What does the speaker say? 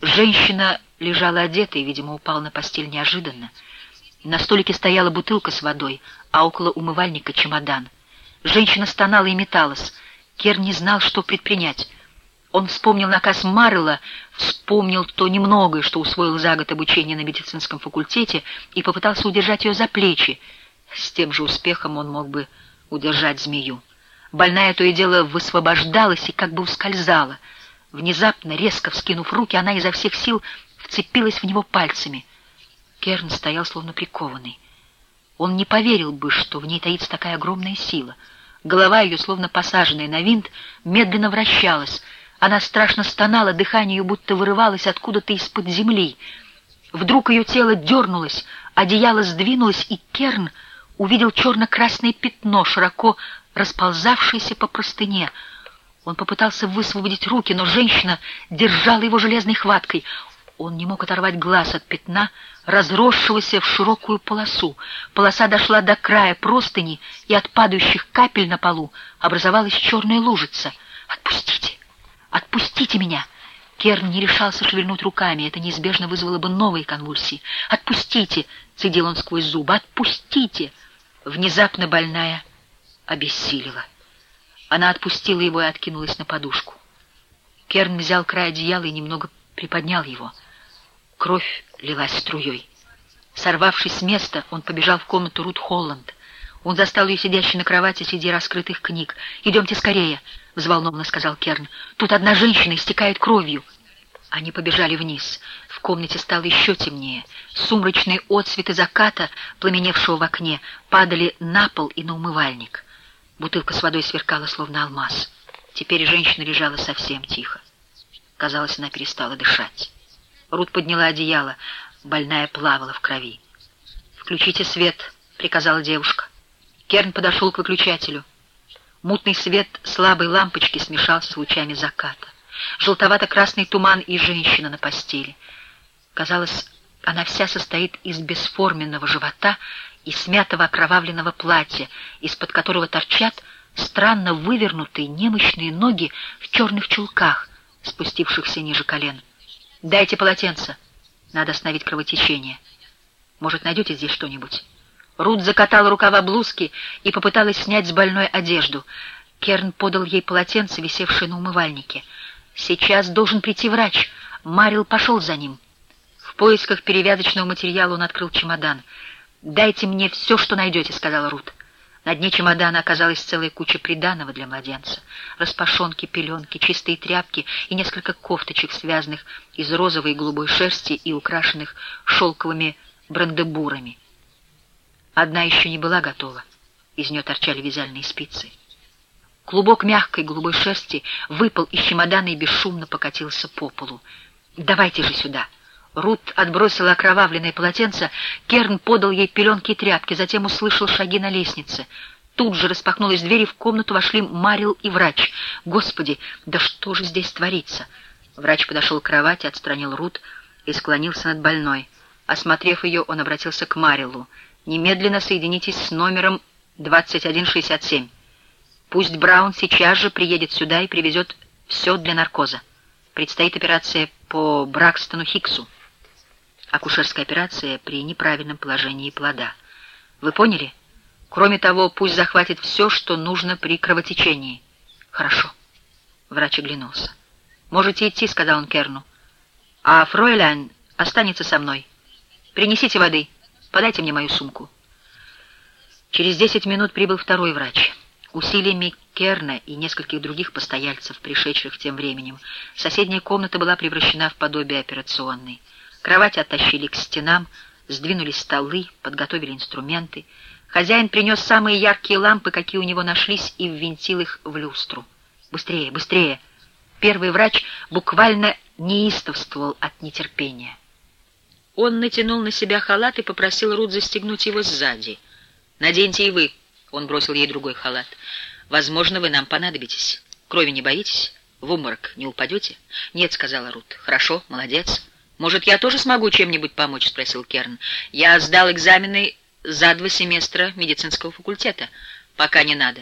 Женщина лежала одетая видимо, упала на постель неожиданно. На столике стояла бутылка с водой, а около умывальника чемодан. Женщина стонала и металась. Кер не знал, что предпринять. Он вспомнил наказ Маррелла, вспомнил то немногое, что усвоил за год обучения на медицинском факультете, и попытался удержать ее за плечи. С тем же успехом он мог бы удержать змею. Больная то и дело высвобождалась и как бы ускользала. Внезапно, резко вскинув руки, она изо всех сил вцепилась в него пальцами. Керн стоял словно прикованный. Он не поверил бы, что в ней таится такая огромная сила. Голова ее, словно посаженная на винт, медленно вращалась — она страшно стонала, дыхание ее будто вырывалось откуда-то из-под земли. Вдруг ее тело дернулось, одеяло сдвинулось, и Керн увидел черно-красное пятно, широко расползавшееся по простыне. Он попытался высвободить руки, но женщина держала его железной хваткой. Он не мог оторвать глаз от пятна, разросшегося в широкую полосу. Полоса дошла до края простыни, и от падающих капель на полу образовалась черная лужица. «Отпустите! «Отпустите меня!» Керн не решался шевельнуть руками, это неизбежно вызвало бы новые конвульсии. «Отпустите!» — цедил он сквозь зубы. «Отпустите!» Внезапно больная обессилила. Она отпустила его и откинулась на подушку. Керн взял край одеяла и немного приподнял его. Кровь лилась струей. Сорвавшись с места, он побежал в комнату Рут Холланд. Он застал ее сидящей на кровати среди раскрытых книг. «Идемте скорее!» — взволнованно сказал Керн. «Тут одна женщина истекает кровью». Они побежали вниз. В комнате стало еще темнее. Сумрачные отсветы заката, пламеневшего в окне, падали на пол и на умывальник. Бутылка с водой сверкала, словно алмаз. Теперь женщина лежала совсем тихо. Казалось, она перестала дышать. Рут подняла одеяло. Больная плавала в крови. «Включите свет», — приказала девушка. Керн подошел к выключателю. Мутный свет слабой лампочки смешался с лучами заката. Желтовато-красный туман и женщина на постели. Казалось, она вся состоит из бесформенного живота и смятого окровавленного платья, из-под которого торчат странно вывернутые немощные ноги в черных чулках, спустившихся ниже колен. «Дайте полотенце. Надо остановить кровотечение. Может, найдете здесь что-нибудь?» Рут закатала рукава блузки и попыталась снять с больной одежду. Керн подал ей полотенце, висевшее на умывальнике. «Сейчас должен прийти врач». Марил пошел за ним. Поисках перевязочного материала он открыл чемодан. «Дайте мне все, что найдете», — сказала Рут. На дне чемодана оказалась целая куча приданого для младенца. Распашонки, пеленки, чистые тряпки и несколько кофточек, связанных из розовой и голубой шерсти и украшенных шелковыми брандебурами. Одна еще не была готова. Из нее торчали вязальные спицы. Клубок мягкой голубой шерсти выпал из чемодана и бесшумно покатился по полу. «Давайте же сюда!» Рут отбросила окровавленное полотенце, Керн подал ей пеленки и тряпки, затем услышал шаги на лестнице. Тут же распахнулась дверь, и в комнату вошли Марил и врач. «Господи, да что же здесь творится?» Врач подошел к кровати, отстранил Рут и склонился над больной. Осмотрев ее, он обратился к Марилу. Немедленно соединитесь с номером 2167. Пусть Браун сейчас же приедет сюда и привезет все для наркоза. Предстоит операция по Бракстону Хиксу. Акушерская операция при неправильном положении плода. Вы поняли? Кроме того, пусть захватит все, что нужно при кровотечении. Хорошо. Врач оглянулся. «Можете идти», — сказал он Керну. «А Фройлян останется со мной. Принесите воды». Подайте мне мою сумку». Через десять минут прибыл второй врач. Усилиями Керна и нескольких других постояльцев, пришедших тем временем, соседняя комната была превращена в подобие операционной. Кровать оттащили к стенам, сдвинули столы, подготовили инструменты. Хозяин принес самые яркие лампы, какие у него нашлись, и ввинтил их в люстру. «Быстрее, быстрее!» Первый врач буквально неистовствовал от нетерпения. Он натянул на себя халат и попросил Рут застегнуть его сзади. «Наденьте и вы», — он бросил ей другой халат. «Возможно, вы нам понадобитесь. Крови не боитесь? В обморок не упадете?» «Нет», — сказала Рут. «Хорошо, молодец». «Может, я тоже смогу чем-нибудь помочь?» — спросил Керн. «Я сдал экзамены за два семестра медицинского факультета. Пока не надо.